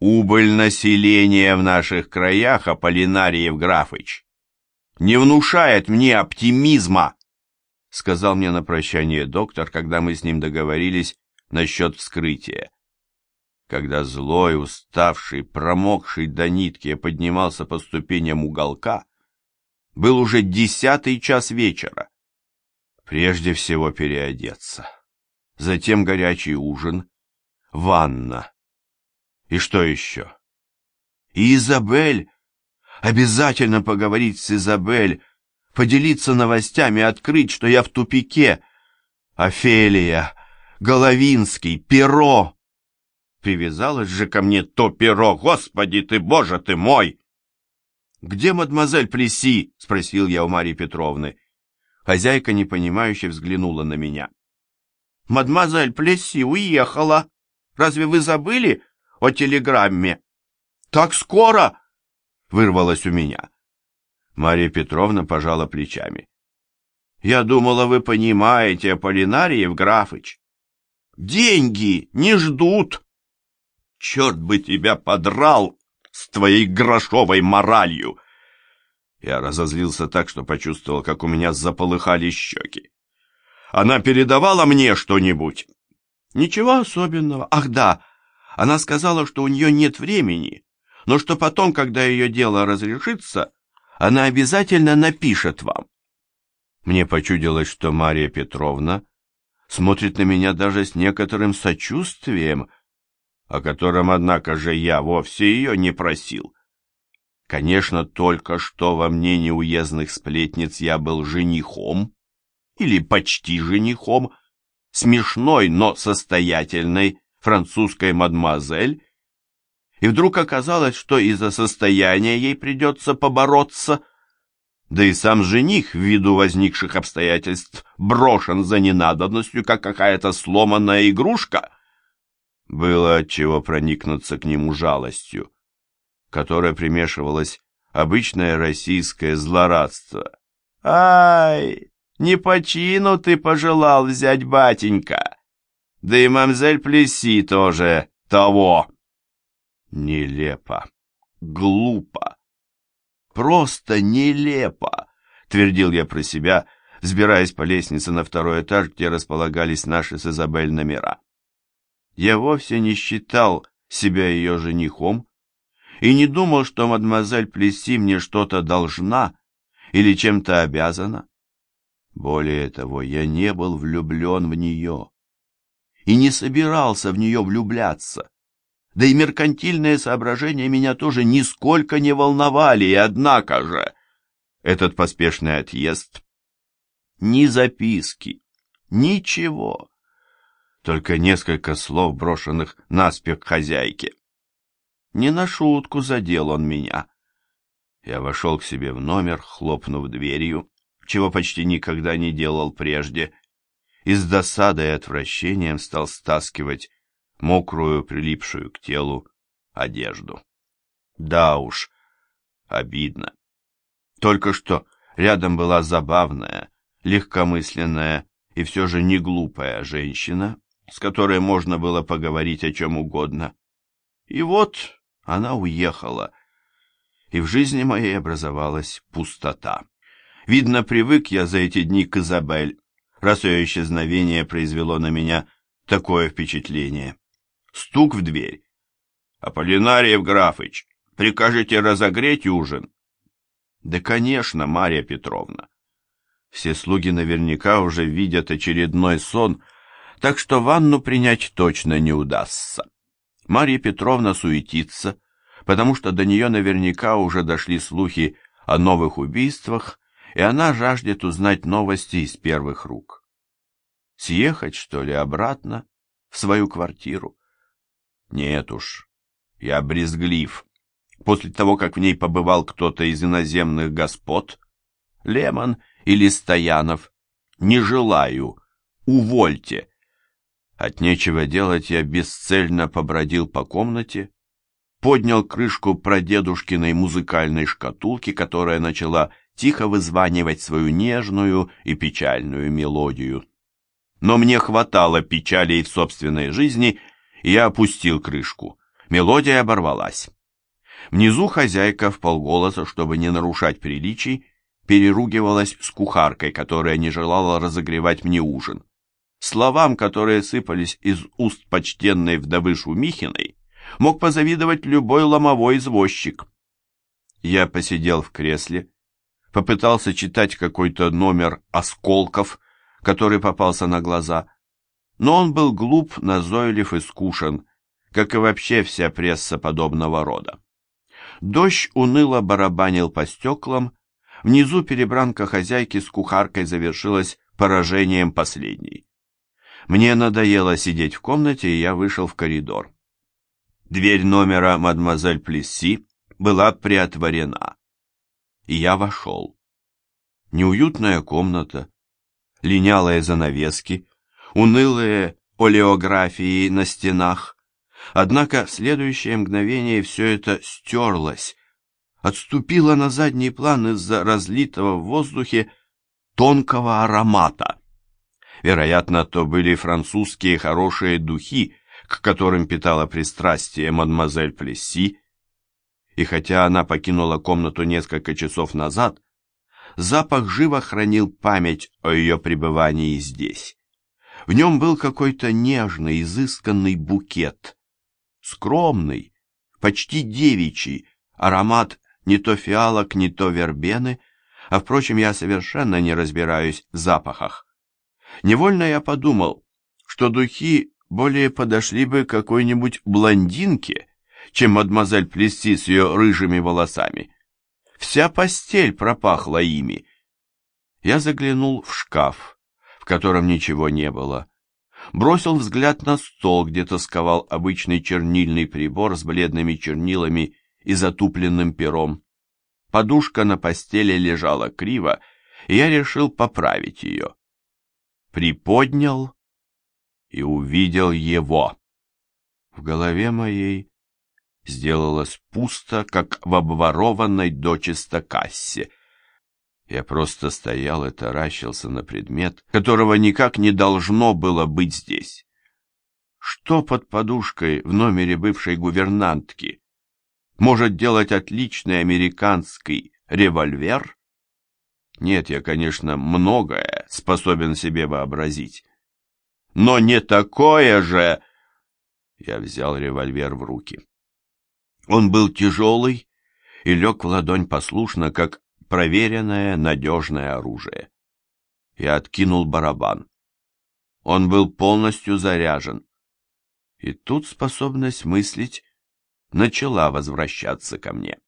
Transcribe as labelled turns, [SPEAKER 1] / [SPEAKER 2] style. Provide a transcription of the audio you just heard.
[SPEAKER 1] Убыль населения в наших краях, Аполлинариев Графыч, не внушает мне оптимизма, сказал мне на прощание доктор, когда мы с ним договорились насчет вскрытия. Когда злой, уставший, промокший до нитки поднимался по ступеням уголка, был уже десятый час вечера. Прежде всего переодеться, затем горячий ужин, ванна. И что еще? И Изабель, обязательно поговорить с Изабель, поделиться новостями, открыть, что я в тупике. Офелия, Головинский, Перо. Привязалось же ко мне то перо, господи ты, боже ты мой! «Где мадемуазель Плеси?» — спросил я у Марии Петровны. Хозяйка непонимающе взглянула на меня. «Мадемуазель Плеси уехала. Разве вы забыли о телеграмме?» «Так скоро?» — вырвалось у меня. Мария Петровна пожала плечами. «Я думала, вы понимаете, Аполлинариев Графыч. Деньги не ждут!» Черт бы тебя подрал с твоей грошовой моралью!» Я разозлился так, что почувствовал, как у меня заполыхали щеки. «Она передавала мне что-нибудь?» «Ничего особенного. Ах да, она сказала, что у нее нет времени, но что потом, когда ее дело разрешится, она обязательно напишет вам». Мне почудилось, что Мария Петровна смотрит на меня даже с некоторым сочувствием, о котором, однако же, я вовсе ее не просил. Конечно, только что во мнении уездных сплетниц я был женихом, или почти женихом, смешной, но состоятельной французской мадемуазель, и вдруг оказалось, что из-за состояния ей придется побороться, да и сам жених, ввиду возникших обстоятельств, брошен за ненадобностью, как какая-то сломанная игрушка — было от чего проникнуться к нему жалостью, которая примешивалась обычное российское злорадство. «Ай, не по чину ты пожелал взять батенька! Да и мамзель Плеси тоже того!» «Нелепо, глупо, просто нелепо!» — твердил я про себя, взбираясь по лестнице на второй этаж, где располагались наши с Изабель номера. Я вовсе не считал себя ее женихом и не думал, что мадемуазель Плеси мне что-то должна или чем-то обязана. Более того, я не был влюблен в нее и не собирался в нее влюбляться. Да и меркантильные соображения меня тоже нисколько не волновали, и однако же этот поспешный отъезд, ни записки, ничего только несколько слов, брошенных наспех хозяйке. Не на шутку задел он меня. Я вошел к себе в номер, хлопнув дверью, чего почти никогда не делал прежде, и с досадой и отвращением стал стаскивать мокрую, прилипшую к телу одежду. Да уж, обидно. Только что рядом была забавная, легкомысленная и все же не глупая женщина, с которой можно было поговорить о чем угодно. И вот она уехала, и в жизни моей образовалась пустота. Видно, привык я за эти дни к Изабель, раз ее исчезновение произвело на меня такое впечатление. Стук в дверь. «Аполлинариев Графыч, прикажете разогреть ужин?» «Да, конечно, Марья Петровна». Все слуги наверняка уже видят очередной сон — так что ванну принять точно не удастся. Марья Петровна суетится, потому что до нее наверняка уже дошли слухи о новых убийствах, и она жаждет узнать новости из первых рук. Съехать, что ли, обратно в свою квартиру? Нет уж, я брезглив. После того, как в ней побывал кто-то из иноземных господ, Лемон или Стоянов, не желаю, увольте. От нечего делать я бесцельно побродил по комнате, поднял крышку прадедушкиной музыкальной шкатулки, которая начала тихо вызванивать свою нежную и печальную мелодию. Но мне хватало печалей в собственной жизни, и я опустил крышку, Мелодия оборвалась. Внизу хозяйка в полголоса, чтобы не нарушать приличий, переругивалась с кухаркой, которая не желала разогревать мне ужин. Словам, которые сыпались из уст почтенной вдовы Шумихиной, мог позавидовать любой ломовой извозчик. Я посидел в кресле, попытался читать какой-то номер «Осколков», который попался на глаза, но он был глуп, назойлив и скушен, как и вообще вся пресса подобного рода. Дождь уныло барабанил по стеклам, внизу перебранка хозяйки с кухаркой завершилась поражением последней. Мне надоело сидеть в комнате, и я вышел в коридор. Дверь номера мадемуазель Плесси была приотворена, и я вошел. Неуютная комната, линялые занавески, унылые олеографии на стенах. Однако в следующее мгновение все это стерлось, отступило на задний план из-за разлитого в воздухе тонкого аромата. Вероятно, то были французские хорошие духи, к которым питала пристрастие мадемуазель Плесси, и хотя она покинула комнату несколько часов назад, запах живо хранил память о ее пребывании здесь. В нем был какой-то нежный, изысканный букет. Скромный, почти девичий, аромат не то фиалок, не то вербены, а, впрочем, я совершенно не разбираюсь в запахах. Невольно я подумал, что духи более подошли бы какой-нибудь блондинке, чем мадемуазель Плести с ее рыжими волосами. Вся постель пропахла ими. Я заглянул в шкаф, в котором ничего не было. Бросил взгляд на стол, где тосковал обычный чернильный прибор с бледными чернилами и затупленным пером. Подушка на постели лежала криво, и я решил поправить ее. Приподнял и увидел его. В голове моей сделалось пусто, как в обворованной дочисто кассе. Я просто стоял и таращился на предмет, которого никак не должно было быть здесь. Что под подушкой в номере бывшей гувернантки? Может делать отличный американский револьвер? Нет, я, конечно, многое способен себе вообразить. Но не такое же... Я взял револьвер в руки. Он был тяжелый и лег в ладонь послушно, как проверенное надежное оружие. Я откинул барабан. Он был полностью заряжен. И тут способность мыслить начала возвращаться ко мне.